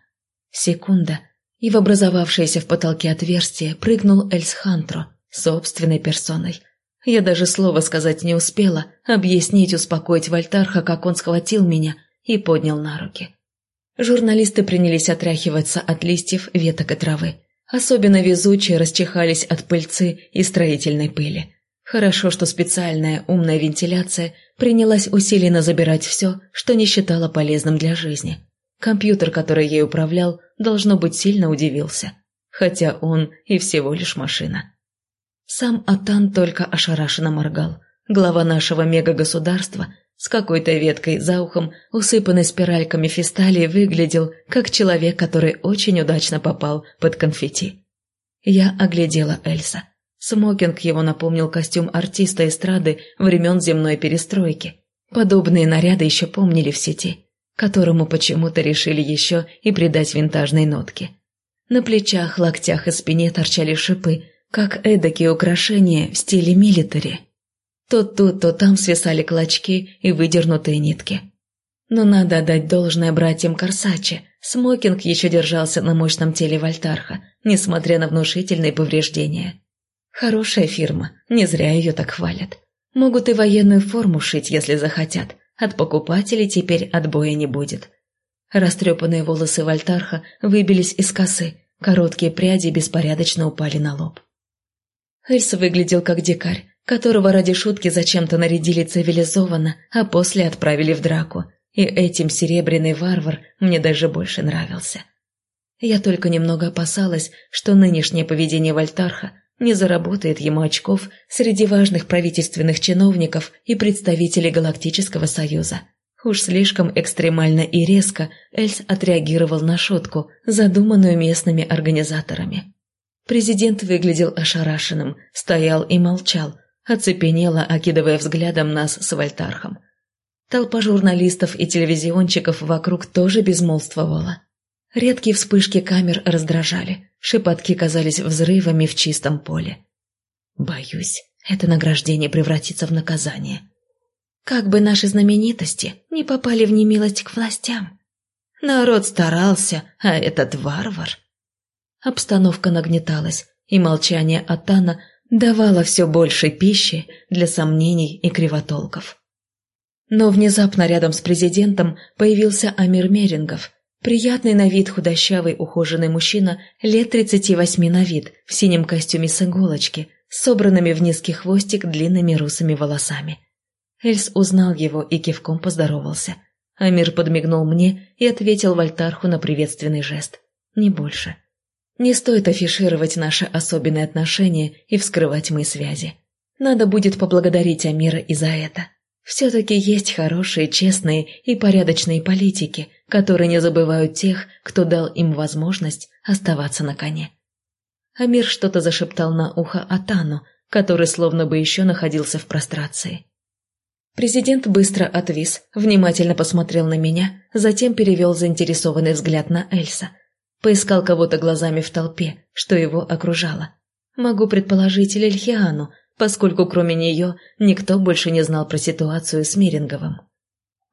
Секунда, и в образовавшееся в потолке отверстие прыгнул Эльсхантро собственной персоной. Я даже слова сказать не успела, объяснить, успокоить Вольтарха, как он схватил меня и поднял на руки. Журналисты принялись отряхиваться от листьев, веток и травы. Особенно везучие расчихались от пыльцы и строительной пыли. Хорошо, что специальная умная вентиляция принялась усиленно забирать все, что не считала полезным для жизни. Компьютер, который ей управлял, должно быть, сильно удивился. Хотя он и всего лишь машина. Сам Атан только ошарашенно моргал. Глава нашего мегагосударства с какой-то веткой за ухом, усыпанной спиральками фисталии, выглядел как человек, который очень удачно попал под конфетти. Я оглядела Эльса. Смокинг его напомнил костюм артиста эстрады времен земной перестройки. Подобные наряды еще помнили в сети которому почему-то решили еще и придать винтажной нотки. На плечах, локтях и спине торчали шипы, как эдакие украшения в стиле милитари. То тут, то там свисали клочки и выдернутые нитки. Но надо отдать должное братьям Корсаче. Смокинг еще держался на мощном теле Вольтарха, несмотря на внушительные повреждения. Хорошая фирма, не зря ее так хвалят. Могут и военную форму шить, если захотят – от покупателей теперь отбоя не будет. Растрепанные волосы Вольтарха выбились из косы, короткие пряди беспорядочно упали на лоб. Эльс выглядел как дикарь, которого ради шутки зачем-то нарядили цивилизованно, а после отправили в драку. И этим серебряный варвар мне даже больше нравился. Я только немного опасалась, что нынешнее поведение Вольтарха не заработает ему очков среди важных правительственных чиновников и представителей Галактического Союза. Уж слишком экстремально и резко Эльс отреагировал на шутку, задуманную местными организаторами. Президент выглядел ошарашенным, стоял и молчал, оцепенело окидывая взглядом нас с Вольтархом. Толпа журналистов и телевизионщиков вокруг тоже безмолвствовала. Редкие вспышки камер раздражали, шепотки казались взрывами в чистом поле. Боюсь, это награждение превратится в наказание. Как бы наши знаменитости не попали в немилость к властям. Народ старался, а этот варвар. Обстановка нагнеталась, и молчание Атана давало все больше пищи для сомнений и кривотолков. Но внезапно рядом с президентом появился Амир Мерингов, приятный на вид худощавый ухоженный мужчина лет тридцати восьми на вид, в синем костюме с иголочки, собранными в низкий хвостик длинными русыми волосами. Эльс узнал его и кивком поздоровался. Амир подмигнул мне и ответил Вольтарху на приветственный жест. Не больше. Не стоит афишировать наши особенные отношения и вскрывать мои связи. Надо будет поблагодарить Амира и за это. Все-таки есть хорошие, честные и порядочные политики, которые не забывают тех, кто дал им возможность оставаться на коне. Амир что-то зашептал на ухо Атану, который словно бы еще находился в прострации. Президент быстро отвис, внимательно посмотрел на меня, затем перевел заинтересованный взгляд на Эльса – Поискал кого-то глазами в толпе, что его окружало. Могу предположить Лильхиану, поскольку кроме нее никто больше не знал про ситуацию с Миринговым.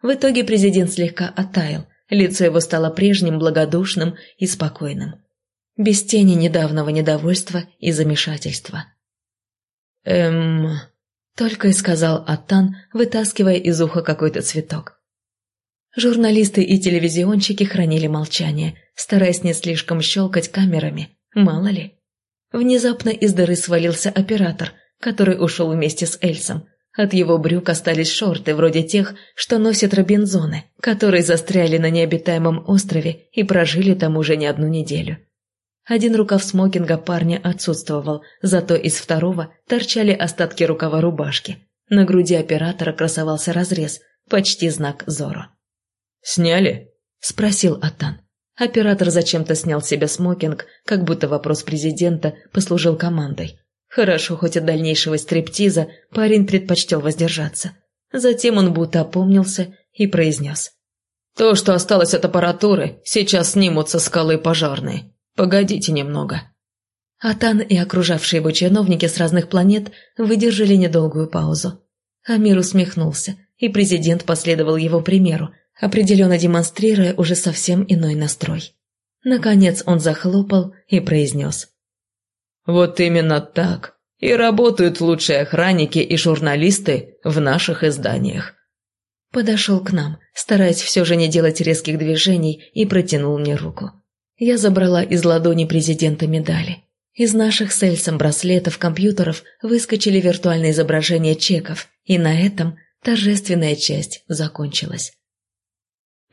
В итоге президент слегка оттаял, лицо его стало прежним, благодушным и спокойным. Без тени недавнего недовольства и замешательства. «Эм...» — только и сказал Аттан, вытаскивая из уха какой-то цветок. Журналисты и телевизионщики хранили молчание, стараясь не слишком щелкать камерами, мало ли. Внезапно из дыры свалился оператор, который ушел вместе с Эльсом. От его брюк остались шорты, вроде тех, что носят робинзоны, которые застряли на необитаемом острове и прожили там уже не одну неделю. Один рукав смокинга парня отсутствовал, зато из второго торчали остатки рукава рубашки. На груди оператора красовался разрез, почти знак Зоро. «Сняли?» – спросил Атан. Оператор зачем-то снял с себя смокинг, как будто вопрос президента послужил командой. Хорошо, хоть от дальнейшего стриптиза парень предпочтел воздержаться. Затем он будто опомнился и произнес. «То, что осталось от аппаратуры, сейчас снимут со скалы пожарные. Погодите немного». Атан и окружавшие его чиновники с разных планет выдержали недолгую паузу. Амир усмехнулся, и президент последовал его примеру, определенно демонстрируя уже совсем иной настрой. Наконец он захлопал и произнес. «Вот именно так и работают лучшие охранники и журналисты в наших изданиях». Подошел к нам, стараясь все же не делать резких движений, и протянул мне руку. Я забрала из ладони президента медали. Из наших с браслетов компьютеров выскочили виртуальные изображения чеков, и на этом торжественная часть закончилась.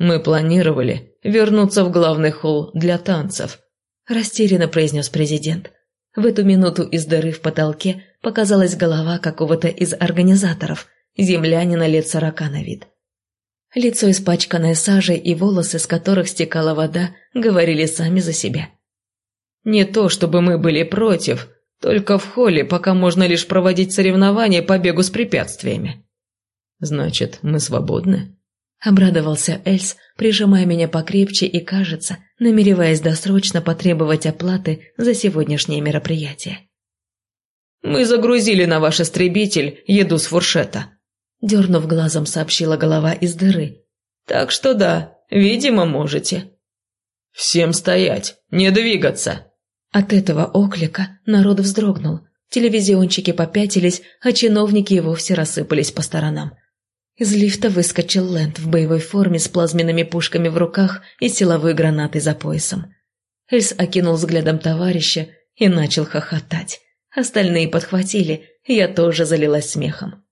«Мы планировали вернуться в главный холл для танцев», – растерянно произнес президент. В эту минуту из дыры в потолке показалась голова какого-то из организаторов, землянина лет сорока на вид. Лицо, испачканное сажей и волосы, с которых стекала вода, говорили сами за себя. «Не то, чтобы мы были против, только в холле пока можно лишь проводить соревнования по бегу с препятствиями». «Значит, мы свободны?» Обрадовался Эльс, прижимая меня покрепче и, кажется, намереваясь досрочно потребовать оплаты за сегодняшнее мероприятие. «Мы загрузили на ваш истребитель еду с фуршета», – дернув глазом, сообщила голова из дыры. «Так что да, видимо, можете». «Всем стоять, не двигаться!» От этого оклика народ вздрогнул, телевизионщики попятились, а чиновники и вовсе рассыпались по сторонам. Из лифта выскочил Лэнд в боевой форме с плазменными пушками в руках и силовой гранатой за поясом. Эльс окинул взглядом товарища и начал хохотать. Остальные подхватили, я тоже залилась смехом.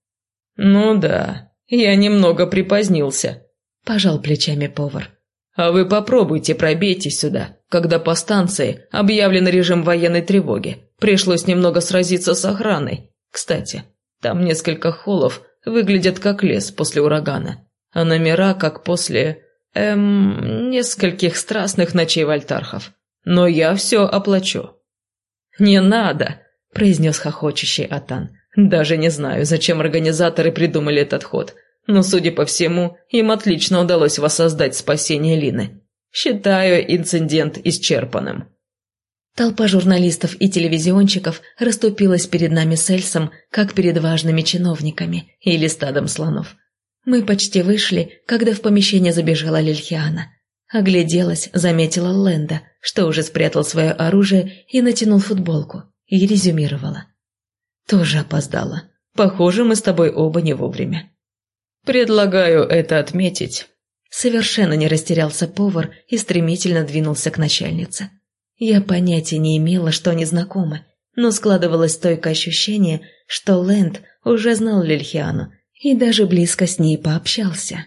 «Ну да, я немного припозднился», – пожал плечами повар. «А вы попробуйте пробейте сюда, когда по станции объявлен режим военной тревоги. Пришлось немного сразиться с охраной. Кстати, там несколько холлов выглядят как лес после урагана, а номера как после... эм... нескольких страстных ночей вольтархов. Но я все оплачу». «Не надо», – произнес хохочущий Атан. «Даже не знаю, зачем организаторы придумали этот ход, но, судя по всему, им отлично удалось воссоздать спасение Лины. Считаю инцидент исчерпанным». Толпа журналистов и телевизионщиков расступилась перед нами с Эльсом, как перед важными чиновниками или стадом слонов. Мы почти вышли, когда в помещение забежала Лильхиана. Огляделась, заметила Лэнда, что уже спрятал свое оружие и натянул футболку, и резюмировала. «Тоже опоздала. Похоже, мы с тобой оба не вовремя». «Предлагаю это отметить». Совершенно не растерялся повар и стремительно двинулся к начальнице. Я понятия не имела, что они знакомы, но складывалось стойкое ощущение, что Лэнд уже знал Лильхиану и даже близко с ней пообщался.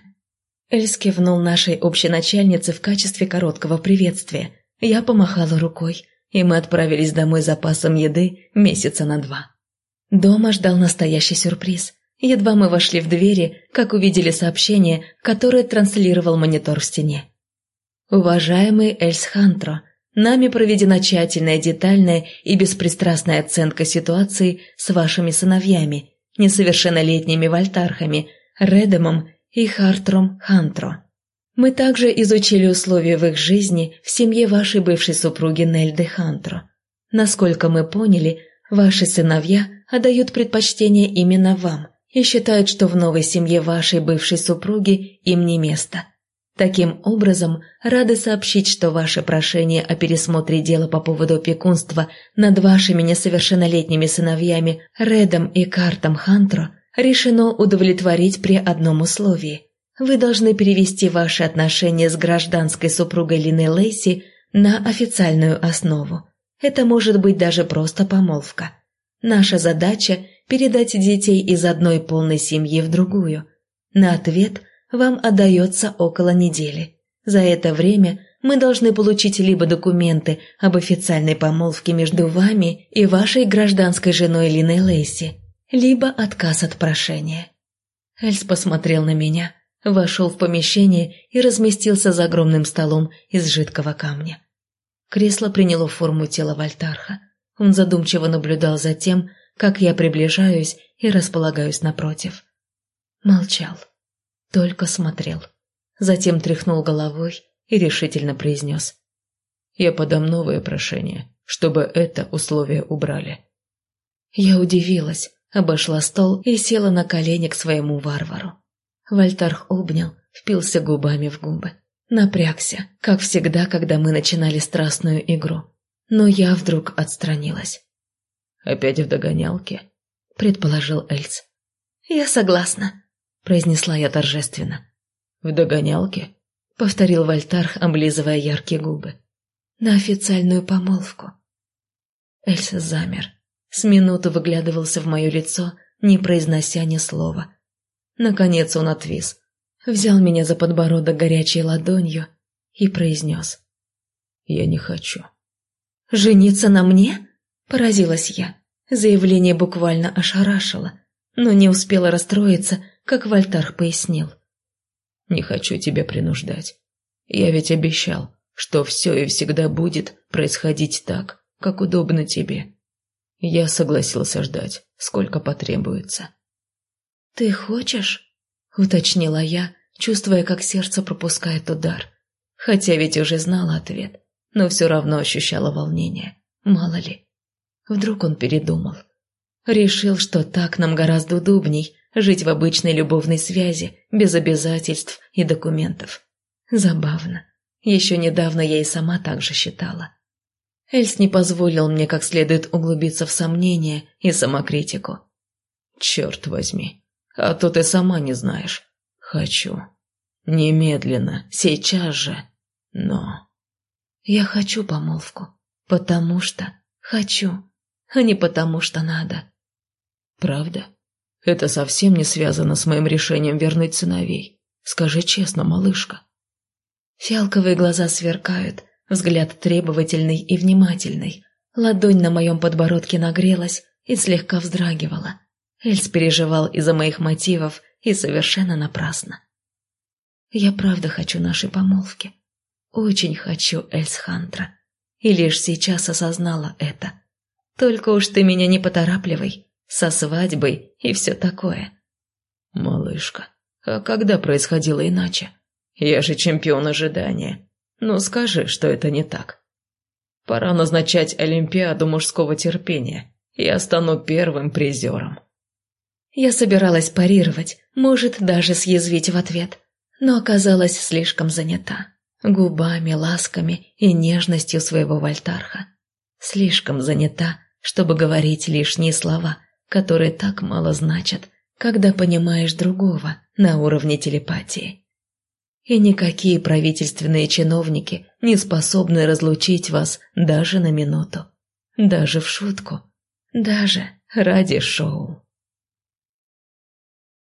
Эльс кивнул нашей общеначальнице в качестве короткого приветствия. Я помахала рукой, и мы отправились домой с запасом еды месяца на два. Дома ждал настоящий сюрприз. Едва мы вошли в двери, как увидели сообщение, которое транслировал монитор в стене. «Уважаемый Эльс Хантро, нами проведена тщательная, детальная и беспристрастная оценка ситуации с вашими сыновьями, несовершеннолетними вольтархами, Редемом и Хартром Хантро. Мы также изучили условия в их жизни в семье вашей бывшей супруги Нельды Хантро. Насколько мы поняли, ваши сыновья отдают предпочтение именно вам и считают, что в новой семье вашей бывшей супруги им не место. Таким образом, рады сообщить, что ваше прошение о пересмотре дела по поводу опекунства над вашими несовершеннолетними сыновьями Редом и Картом Хантро – решено удовлетворить при одном условии. Вы должны перевести ваши отношения с гражданской супругой Лины Лейси на официальную основу. Это может быть даже просто помолвка. Наша задача – передать детей из одной полной семьи в другую. На ответ вам отдается около недели. За это время мы должны получить либо документы об официальной помолвке между вами и вашей гражданской женой Линой Лейси, либо отказ от прошения. Эльс посмотрел на меня, вошел в помещение и разместился за огромным столом из жидкого камня. Кресло приняло форму тела Вольтарха. Он задумчиво наблюдал за тем, как я приближаюсь и располагаюсь напротив. Молчал, только смотрел. Затем тряхнул головой и решительно произнес. «Я подам новое прошение, чтобы это условие убрали». Я удивилась, обошла стол и села на колени к своему варвару. Вольтарх обнял, впился губами в губы. Напрягся, как всегда, когда мы начинали страстную игру. Но я вдруг отстранилась. «Опять в догонялке?» – предположил Эльц. «Я согласна», – произнесла я торжественно. «В догонялке?» – повторил Вольтарх, облизывая яркие губы. «На официальную помолвку». Эльс замер, с минуту выглядывался в мое лицо, не произнося ни слова. Наконец он отвис, взял меня за подбородок горячей ладонью и произнес. «Я не хочу». «Жениться на мне?» – поразилась я. Заявление буквально ошарашило, но не успела расстроиться, как Вольтарх пояснил. «Не хочу тебя принуждать. Я ведь обещал, что все и всегда будет происходить так, как удобно тебе. Я согласился ждать, сколько потребуется. «Ты хочешь?» — уточнила я, чувствуя, как сердце пропускает удар. Хотя ведь уже знала ответ, но все равно ощущала волнение. Мало ли. Вдруг он передумал. Решил, что так нам гораздо удобней жить в обычной любовной связи, без обязательств и документов. Забавно. Еще недавно я и сама так же считала. Эльс не позволил мне как следует углубиться в сомнения и самокритику. «Черт возьми, а то ты сама не знаешь. Хочу. Немедленно, сейчас же. Но...» «Я хочу помолвку, потому что хочу, а не потому что надо». «Правда? Это совсем не связано с моим решением вернуть сыновей. Скажи честно, малышка». Фиалковые глаза сверкают, взгляд требовательный и внимательный. Ладонь на моем подбородке нагрелась и слегка вздрагивала. Эльс переживал из-за моих мотивов и совершенно напрасно. Я правда хочу нашей помолвки. Очень хочу Эльс Хантра. И лишь сейчас осознала это. Только уж ты меня не поторапливай, со свадьбой и все такое. Малышка, а когда происходило иначе? Я же чемпион ожидания. Ну скажи, что это не так. Пора назначать Олимпиаду мужского терпения. Я стану первым призером. Я собиралась парировать, может, даже съязвить в ответ, но оказалась слишком занята. Губами, ласками и нежностью своего вольтарха. Слишком занята, чтобы говорить лишние слова, которые так мало значат, когда понимаешь другого на уровне телепатии. И никакие правительственные чиновники не способны разлучить вас даже на минуту, даже в шутку, даже ради шоу.